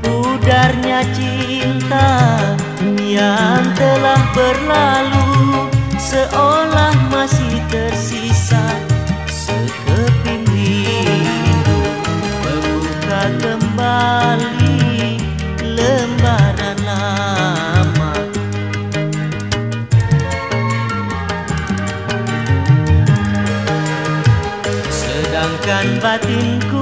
Pudarnya cinta yang telah berlalu Seolah masih tersisa sekeping rindu Membuka kembali lembaran lama. Sedangkan batinku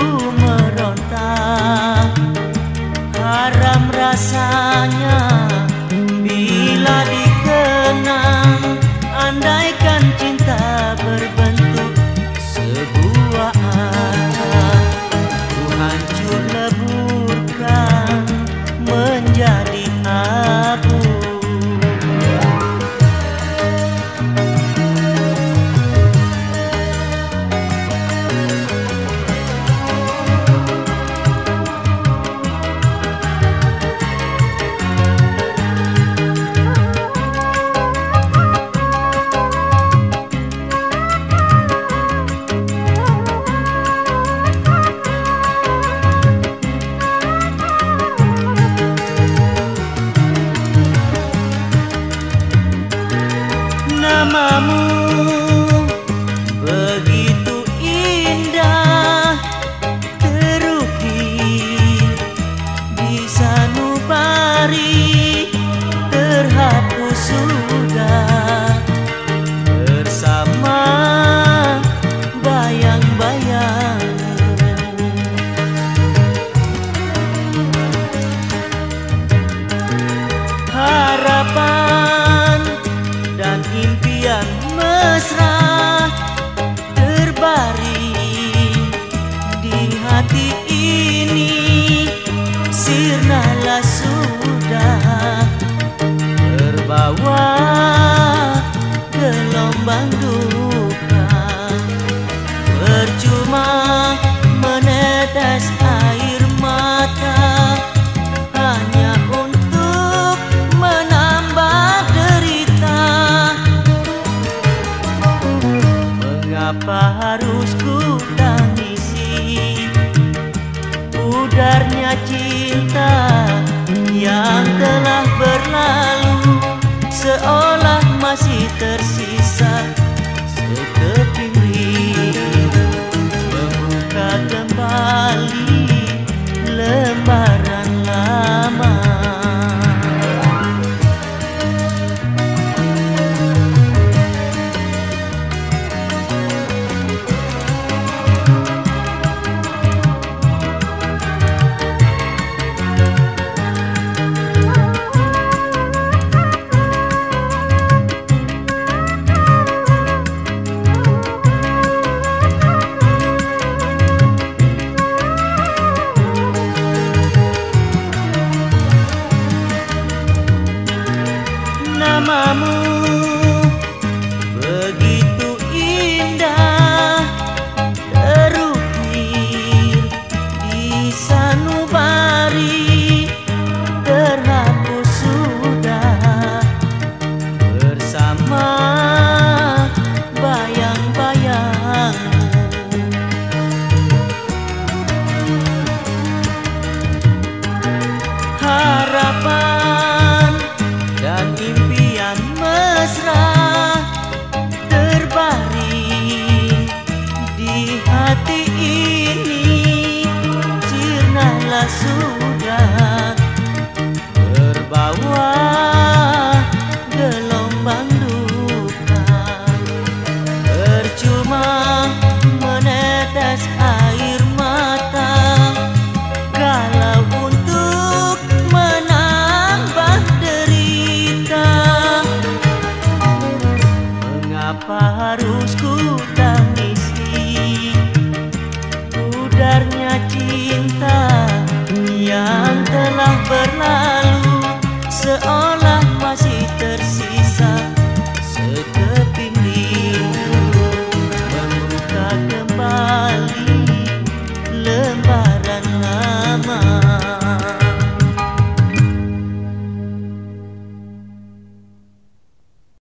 namamu Kenapa harus ku tangisi? Udarnya cinta yang telah berlalu Seolah masih tersisa sekeping rindu Parusku.